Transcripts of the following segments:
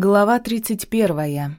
Глава 31.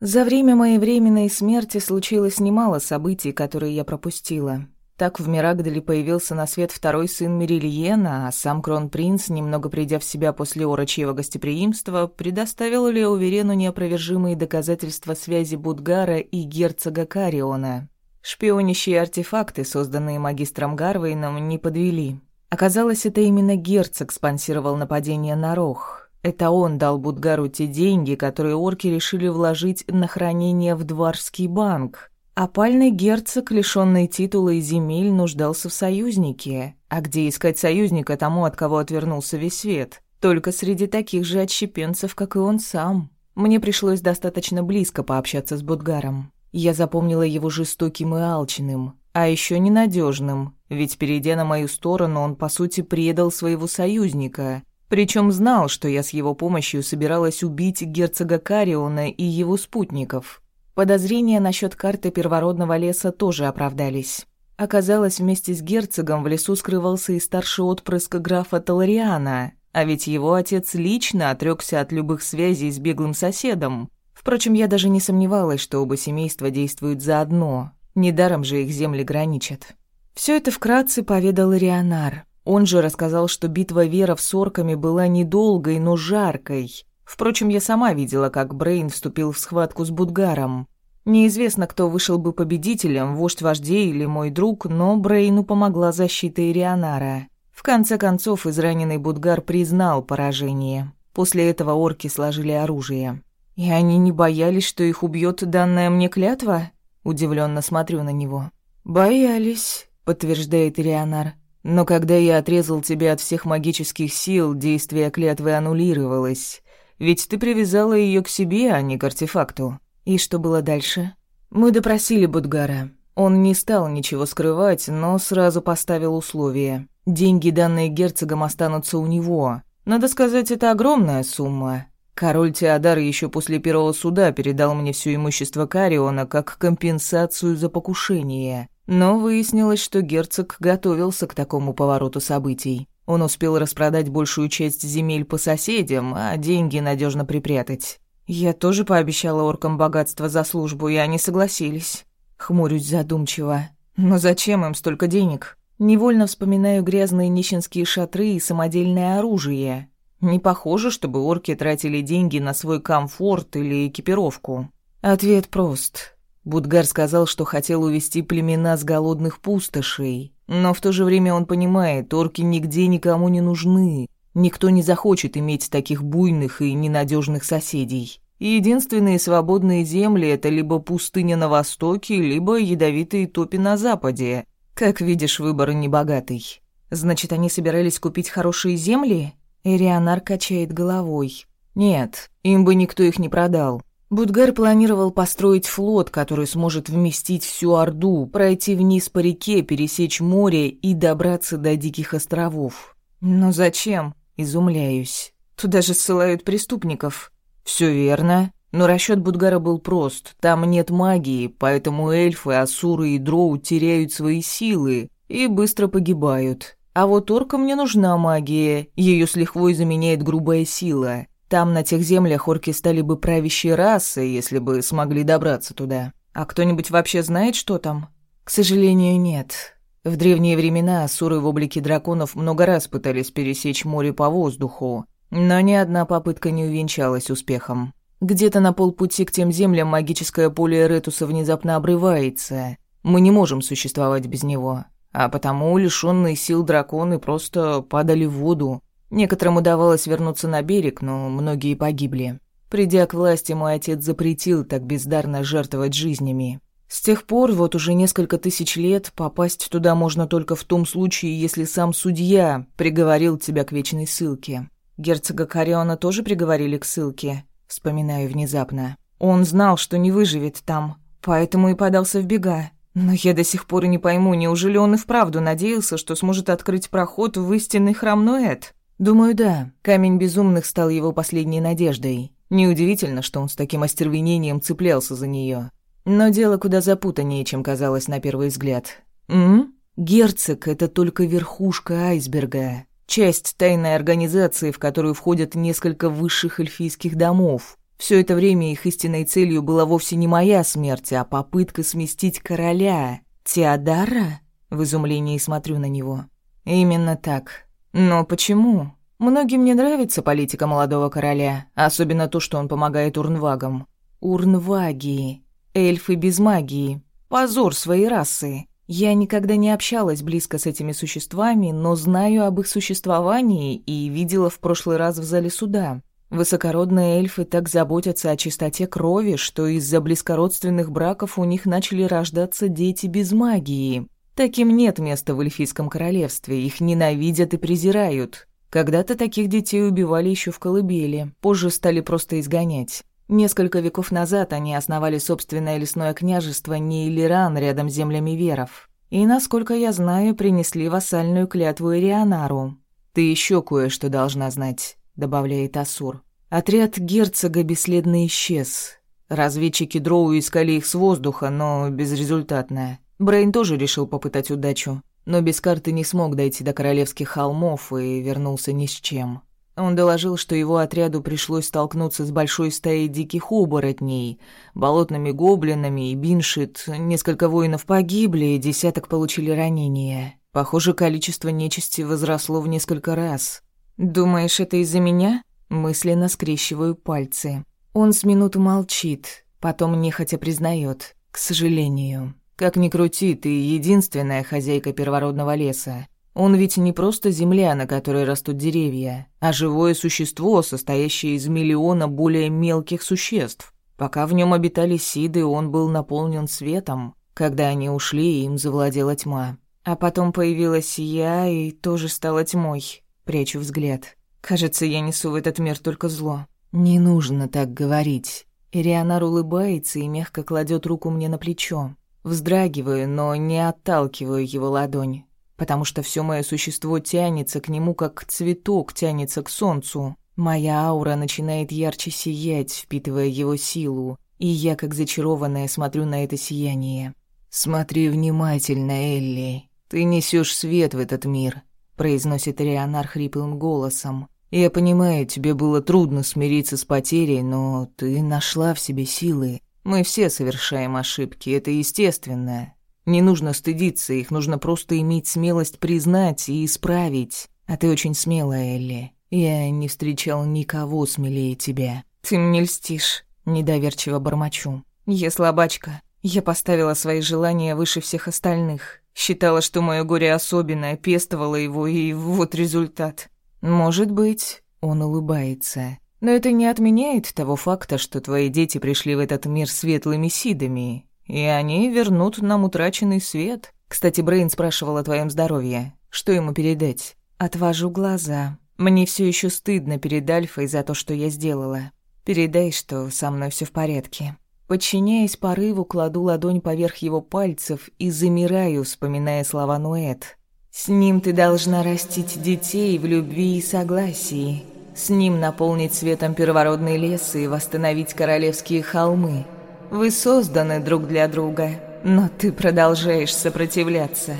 За время моей временной смерти случилось немало событий, которые я пропустила. Так в Мирагделе появился на свет второй сын Мерильена, а сам кронпринц, немного придя в себя после орочьего гостеприимства, предоставил Леоверену неопровержимые доказательства связи Будгара и герцога Кариона. Шпионящие артефакты, созданные магистром Гарвейном, не подвели. Оказалось, это именно герцог спонсировал нападение на Рох — это он дал Будгару те деньги, которые орки решили вложить на хранение в Дварский банк. Опальный герцог, лишённый титула и земель, нуждался в союзнике. А где искать союзника тому, от кого отвернулся весь свет? Только среди таких же отщепенцев, как и он сам. Мне пришлось достаточно близко пообщаться с Будгаром. Я запомнила его жестоким и алчным, а еще ненадежным, ведь, перейдя на мою сторону, он, по сути, предал своего союзника, причем знал, что я с его помощью собиралась убить герцога Кариона и его спутников. Подозрения насчет карты первородного леса тоже оправдались. Оказалось, вместе с герцогом в лесу скрывался и старший отпрыск графа Талариана, а ведь его отец лично отрекся от любых связей с беглым соседом. Впрочем, я даже не сомневалась, что оба семейства действуют заодно. Недаром же их земли граничат. Все это вкратце поведал Рионар. Он же рассказал, что битва Веров с орками была недолгой, но жаркой. Впрочем, я сама видела, как Брейн вступил в схватку с Будгаром. Неизвестно, кто вышел бы победителем, вождь вождей или мой друг, но Брейну помогла защита Ирионара. В конце концов, израненный Будгар признал поражение. После этого орки сложили оружие. «И они не боялись, что их убьет данная мне клятва?» Удивленно смотрю на него. «Боялись», — подтверждает Ирионар. Но когда я отрезал тебя от всех магических сил, действие клятвы аннулировалось. Ведь ты привязала ее к себе, а не к артефакту. И что было дальше? Мы допросили Будгара. Он не стал ничего скрывать, но сразу поставил условия. Деньги, данные герцогом, останутся у него. Надо сказать, это огромная сумма. Король Теодар еще после первого суда передал мне все имущество Кариона как компенсацию за покушение. Но выяснилось, что герцог готовился к такому повороту событий. Он успел распродать большую часть земель по соседям, а деньги надежно припрятать. Я тоже пообещала оркам богатство за службу, и они согласились. Хмурюсь задумчиво. Но зачем им столько денег? Невольно вспоминаю грязные нищенские шатры и самодельное оружие. Не похоже, чтобы орки тратили деньги на свой комфорт или экипировку. Ответ прост. Будгар сказал, что хотел увести племена с голодных пустошей. Но в то же время он понимает, орки нигде никому не нужны. Никто не захочет иметь таких буйных и ненадежных соседей. единственные свободные земли — это либо пустыня на востоке, либо ядовитые топи на западе. Как видишь, выбор небогатый. Значит, они собирались купить хорошие земли? Эрианар качает головой. Нет, им бы никто их не продал. Будгар планировал построить флот, который сможет вместить всю Орду, пройти вниз по реке, пересечь море и добраться до Диких островов. Но зачем? Изумляюсь. Туда же ссылают преступников. Все верно. Но расчет Будгара был прост. Там нет магии, поэтому эльфы, асуры и дроу теряют свои силы и быстро погибают. А вот оркам не нужна магия, ее с лихвой заменяет грубая сила. Там, на тех землях, орки стали бы правящей расой, если бы смогли добраться туда. А кто-нибудь вообще знает, что там? К сожалению, нет. В древние времена асуры в облике драконов много раз пытались пересечь море по воздуху, но ни одна попытка не увенчалась успехом. Где-то на полпути к тем землям магическое поле Ретуса внезапно обрывается. Мы не можем существовать без него, а потому лишённые сил драконы просто падали в воду, Некоторым удавалось вернуться на берег, но многие погибли. Придя к власти, мой отец запретил так бездарно жертвовать жизнями. С тех пор, вот уже несколько тысяч лет, попасть туда можно только в том случае, если сам судья приговорил тебя к вечной ссылке. Герцога Кариона тоже приговорили к ссылке, вспоминаю внезапно. Он знал, что не выживет там, поэтому и подался в бега. Но я до сих пор и не пойму, неужели он и вправду надеялся, что сможет открыть проход в истинный храм Нуэт? Думаю, да. Камень безумных стал его последней надеждой. Неудивительно, что он с таким остервенением цеплялся за нее. Но дело куда запутаннее, чем казалось на первый взгляд. М? Герцог — это только верхушка айсберга. Часть тайной организации, в которую входят несколько высших эльфийских домов. Все это время их истинной целью была вовсе не моя смерть, а попытка сместить короля. Теодора? В изумлении смотрю на него. Именно так. Но почему? Многим не нравится политика молодого короля, особенно то, что он помогает урнвагам. Урнваги. Эльфы без магии. Позор своей расы. Я никогда не общалась близко с этими существами, но знаю об их существовании и видела в прошлый раз в зале суда. Высокородные эльфы так заботятся о чистоте крови, что из-за близкородственных браков у них начали рождаться дети без магии. Таким нет места в эльфийском королевстве, их ненавидят и презирают. Когда-то таких детей убивали еще в колыбели, позже стали просто изгонять. Несколько веков назад они основали собственное лесное княжество Нейлиран рядом с землями веров. И, насколько я знаю, принесли вассальную клятву Ирианару. «Ты еще кое-что должна знать», — добавляет Асур. Отряд герцога бесследно исчез. Разведчики Дроу искали их с воздуха, но безрезультатно. Брейн тоже решил попытать удачу, но без карты не смог дойти до королевских холмов и вернулся ни с чем. Он доложил, что его отряду пришлось столкнуться с большой стаей диких оборотней, болотными гоблинами и биншит. Несколько воинов погибли, десяток получили ранения. Похоже, количество нечисти возросло в несколько раз. «Думаешь, это из-за меня?» Мысленно скрещиваю пальцы. Он с минуту молчит, потом нехотя признает. «К сожалению». Как ни крути, ты единственная хозяйка первородного леса. Он ведь не просто земля, на которой растут деревья, а живое существо, состоящее из миллиона более мелких существ. Пока в нем обитали сиды, он был наполнен светом. Когда они ушли, им завладела тьма. А потом появилась я и тоже стала тьмой. Прячу взгляд. Кажется, я несу в этот мир только зло. Не нужно так говорить. Ирианар улыбается и мягко кладет руку мне на плечо. Вздрагиваю, но не отталкиваю его ладонь, потому что все мое существо тянется к нему, как цветок тянется к солнцу. Моя аура начинает ярче сиять, впитывая его силу, и я, как зачарованная, смотрю на это сияние. «Смотри внимательно, Элли. Ты несешь свет в этот мир», — произносит Рионар хриплым голосом. «Я понимаю, тебе было трудно смириться с потерей, но ты нашла в себе силы. Мы все совершаем ошибки, это естественно. Не нужно стыдиться, их нужно просто иметь смелость признать и исправить. А ты очень смелая, Элли. Я не встречал никого смелее тебя. Ты мне льстишь, недоверчиво бормочу. Я слабачка. Я поставила свои желания выше всех остальных. Считала, что мое горе особенное, пестовала его, и вот результат. Может быть, он улыбается. Но это не отменяет того факта, что твои дети пришли в этот мир светлыми сидами, и они вернут нам утраченный свет. Кстати, Брейн спрашивал о твоем здоровье. Что ему передать? Отвожу глаза. Мне все еще стыдно перед Альфой за то, что я сделала. Передай, что со мной все в порядке. Подчиняясь порыву, кладу ладонь поверх его пальцев и замираю, вспоминая слова Нуэт. «С ним ты должна растить детей в любви и согласии». С ним наполнить светом первородный лес и восстановить королевские холмы. Вы созданы друг для друга, но ты продолжаешь сопротивляться.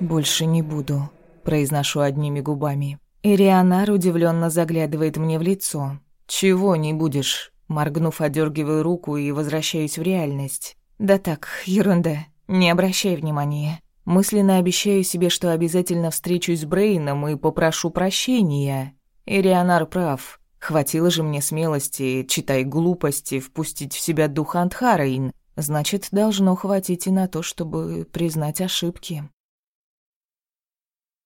Больше не буду, произношу одними губами. Ирианар удивленно заглядывает мне в лицо. Чего не будешь? Моргнув, одергиваю руку и возвращаюсь в реальность. Да так, ерунда. Не обращай внимания. Мысленно обещаю себе, что обязательно встречусь с Брейном и попрошу прощения. Ирианар прав. Хватило же мне смелости, читай глупости, впустить в себя дух Антхарейн. Значит, должно хватить и на то, чтобы признать ошибки.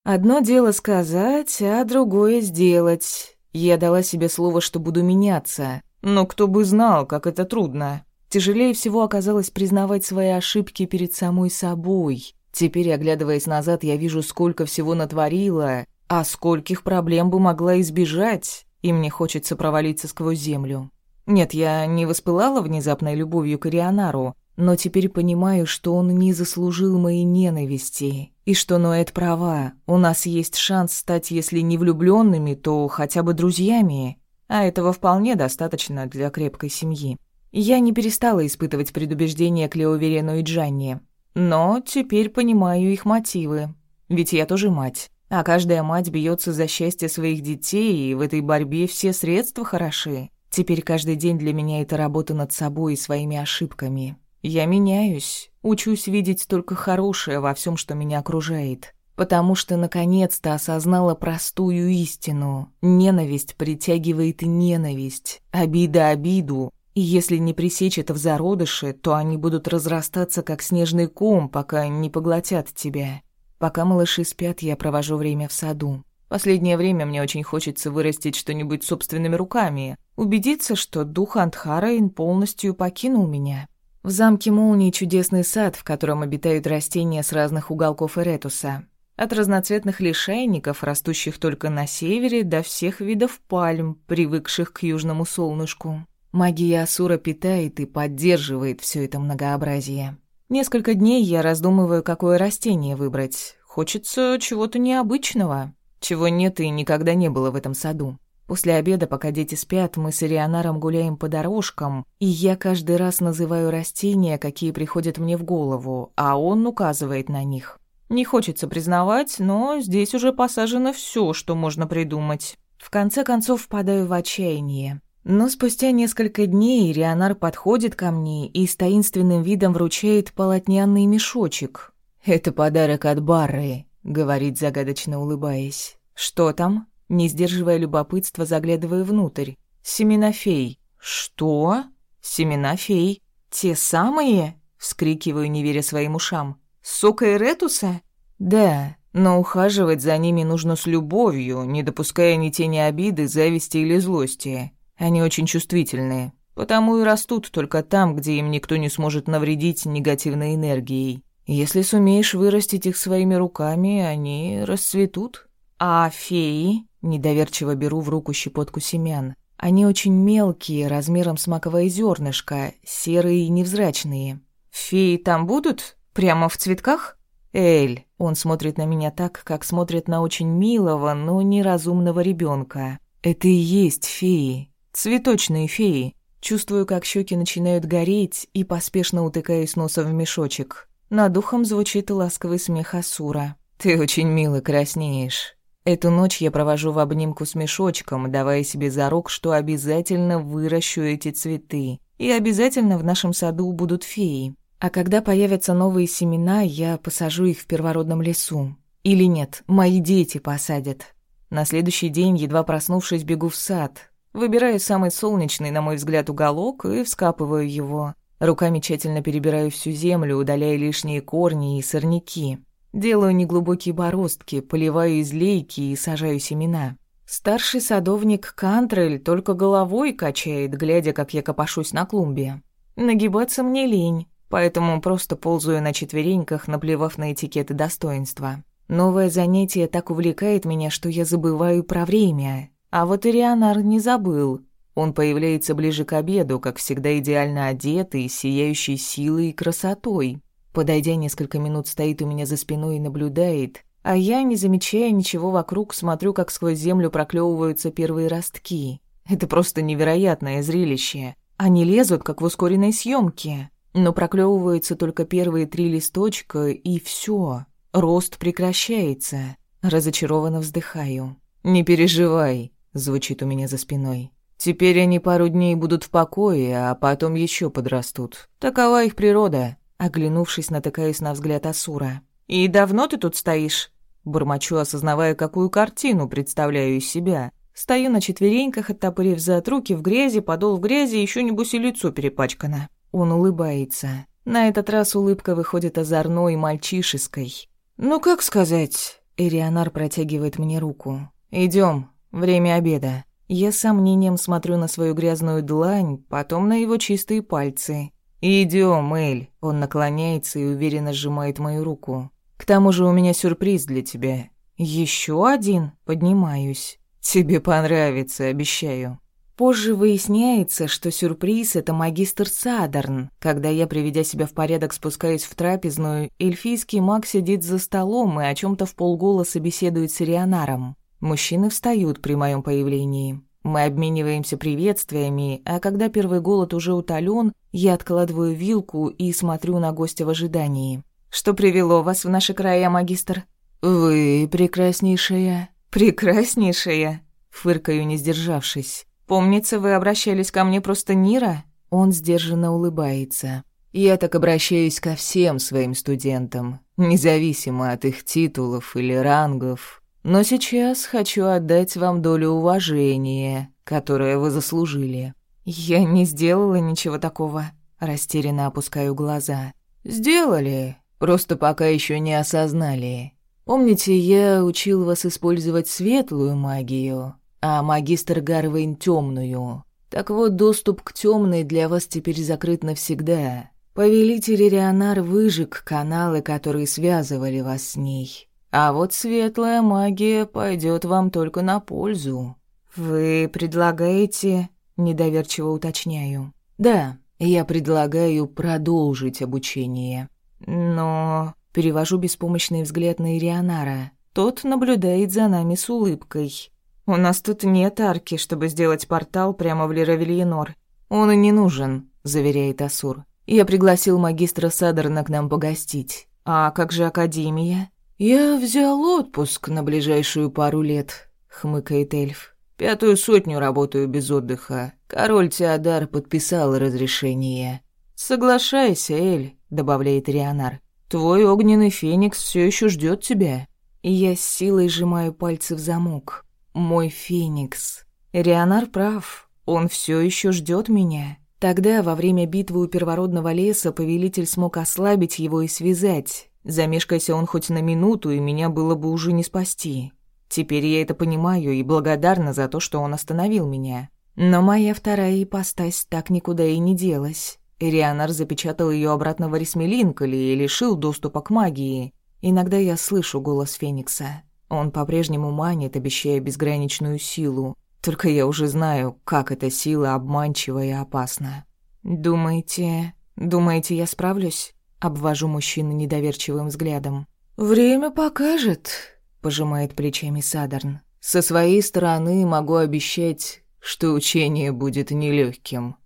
Одно дело сказать, а другое сделать. Я дала себе слово, что буду меняться. Но кто бы знал, как это трудно. Тяжелее всего оказалось признавать свои ошибки перед самой собой. Теперь, оглядываясь назад, я вижу, сколько всего натворила, а скольких проблем бы могла избежать, и мне хочется провалиться сквозь землю. Нет, я не воспылала внезапной любовью к Ирианару, но теперь понимаю, что он не заслужил моей ненависти, и что Ноэт права, у нас есть шанс стать, если не влюбленными, то хотя бы друзьями, а этого вполне достаточно для крепкой семьи. Я не перестала испытывать предубеждения к Леоверену и Джанне, но теперь понимаю их мотивы, ведь я тоже мать. А каждая мать бьется за счастье своих детей, и в этой борьбе все средства хороши. Теперь каждый день для меня это работа над собой и своими ошибками. Я меняюсь, учусь видеть только хорошее во всем, что меня окружает. Потому что наконец-то осознала простую истину. Ненависть притягивает ненависть, обида обиду. И если не пресечь это в зародыше, то они будут разрастаться, как снежный ком, пока не поглотят тебя. Пока малыши спят, я провожу время в саду. Последнее время мне очень хочется вырастить что-нибудь собственными руками, убедиться, что дух Антхараин полностью покинул меня. В замке Молнии чудесный сад, в котором обитают растения с разных уголков Эретуса. От разноцветных лишайников, растущих только на севере, до всех видов пальм, привыкших к южному солнышку. Магия Асура питает и поддерживает все это многообразие. Несколько дней я раздумываю, какое растение выбрать. Хочется чего-то необычного, чего нет и никогда не было в этом саду. После обеда, пока дети спят, мы с Ирианаром гуляем по дорожкам, и я каждый раз называю растения, какие приходят мне в голову, а он указывает на них. Не хочется признавать, но здесь уже посажено все, что можно придумать. В конце концов, впадаю в отчаяние. Но спустя несколько дней Рионар подходит ко мне и с таинственным видом вручает полотняный мешочек. «Это подарок от Барры», — говорит, загадочно улыбаясь. «Что там?» Не сдерживая любопытства, заглядывая внутрь. «Семена фей». «Что?» «Семена фей». «Те самые?» — вскрикиваю, не веря своим ушам. «Сока Эретуса?» «Да, но ухаживать за ними нужно с любовью, не допуская ни тени обиды, зависти или злости. Они очень чувствительные, потому и растут только там, где им никто не сможет навредить негативной энергией. Если сумеешь вырастить их своими руками, они расцветут. А феи? Недоверчиво беру в руку щепотку семян. Они очень мелкие, размером с маковое зернышко, серые и невзрачные. Феи там будут? Прямо в цветках? Эль, он смотрит на меня так, как смотрит на очень милого, но неразумного ребенка. Это и есть феи. Цветочные феи. Чувствую, как щеки начинают гореть, и поспешно утыкаюсь носом в мешочек. Над духом звучит ласковый смех Асура. «Ты очень мило краснеешь». Эту ночь я провожу в обнимку с мешочком, давая себе зарок, что обязательно выращу эти цветы. И обязательно в нашем саду будут феи. А когда появятся новые семена, я посажу их в первородном лесу. Или нет, мои дети посадят. На следующий день, едва проснувшись, бегу в сад. Выбираю самый солнечный, на мой взгляд, уголок и вскапываю его. Руками тщательно перебираю всю землю, удаляя лишние корни и сорняки. Делаю неглубокие бороздки, поливаю излейки и сажаю семена. Старший садовник Кантрель только головой качает, глядя, как я копошусь на клумбе. Нагибаться мне лень, поэтому просто ползаю на четвереньках, наплевав на этикеты достоинства. Новое занятие так увлекает меня, что я забываю про время. А вот Ирианар не забыл. Он появляется ближе к обеду, как всегда идеально одетый, сияющий силой и красотой. Подойдя несколько минут, стоит у меня за спиной и наблюдает, а я, не замечая ничего вокруг, смотрю, как сквозь землю проклевываются первые ростки. Это просто невероятное зрелище. Они лезут, как в ускоренной съемке, но проклевываются только первые три листочка, и все. Рост прекращается. Разочарованно вздыхаю. «Не переживай», звучит у меня за спиной. Теперь они пару дней будут в покое, а потом еще подрастут. Такова их природа. Оглянувшись, натыкаюсь на взгляд Асура. «И давно ты тут стоишь?» Бормочу, осознавая, какую картину представляю из себя. Стою на четвереньках, оттопырив зад руки в грязи, подол в грязи, еще небось и лицо перепачкано. Он улыбается. На этот раз улыбка выходит озорной и мальчишеской. «Ну, как сказать?» Эрианар протягивает мне руку. Идем, Время обеда. Я с сомнением смотрю на свою грязную длань, потом на его чистые пальцы. «Идём, Эль». Он наклоняется и уверенно сжимает мою руку. «К тому же у меня сюрприз для тебя». «Ещё один?» Поднимаюсь. «Тебе понравится, обещаю». Позже выясняется, что сюрприз — это магистр Садерн. Когда я, приведя себя в порядок, спускаюсь в трапезную, эльфийский маг сидит за столом и о чем то в полголоса беседует с Рионаром. Мужчины встают при моем появлении. Мы обмениваемся приветствиями, а когда первый голод уже утолен, я откладываю вилку и смотрю на гостя в ожидании. «Что привело вас в наши края, магистр?» «Вы прекраснейшая». «Прекраснейшая?» Фыркаю, не сдержавшись. «Помнится, вы обращались ко мне просто Нира?» Он сдержанно улыбается. «Я так обращаюсь ко всем своим студентам, независимо от их титулов или рангов. Но сейчас хочу отдать вам долю уважения, которое вы заслужили». «Я не сделала ничего такого», — растерянно опускаю глаза. «Сделали, просто пока еще не осознали. Помните, я учил вас использовать светлую магию, а магистр Гарвейн — темную. Так вот, доступ к темной для вас теперь закрыт навсегда. Повелитель Рионар выжег каналы, которые связывали вас с ней. А вот светлая магия пойдет вам только на пользу. Вы предлагаете, недоверчиво уточняю. Да, я предлагаю продолжить обучение. Но Перевожу беспомощный взгляд на Ирионара. Тот наблюдает за нами с улыбкой. «У нас тут нет арки, чтобы сделать портал прямо в Леравильенор. Он и не нужен», — заверяет Асур. «Я пригласил магистра Садерна к нам погостить. А как же Академия?» «Я взял отпуск на ближайшую пару лет», — хмыкает эльф. «Пятую сотню работаю без отдыха. Король Теодар подписал разрешение». «Соглашайся, Эль», — добавляет Рионар. Твой огненный феникс все еще ждет тебя. Я с силой сжимаю пальцы в замок. Мой феникс. Рионар прав. Он все еще ждет меня. Тогда, во время битвы у первородного леса, повелитель смог ослабить его и связать. Замешкайся он хоть на минуту, и меня было бы уже не спасти. Теперь я это понимаю и благодарна за то, что он остановил меня. Но моя вторая ипостась так никуда и не делась. Ирианар запечатал ее обратно в Арисмелинколе и лишил доступа к магии. Иногда я слышу голос Феникса. Он по-прежнему манит, обещая безграничную силу. Только я уже знаю, как эта сила обманчива и опасна. «Думаете... думаете, я справлюсь?» Обвожу мужчину недоверчивым взглядом. «Время покажет», — пожимает плечами Садарн. «Со своей стороны могу обещать, что учение будет нелегким.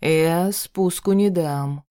«Я спуску не дам».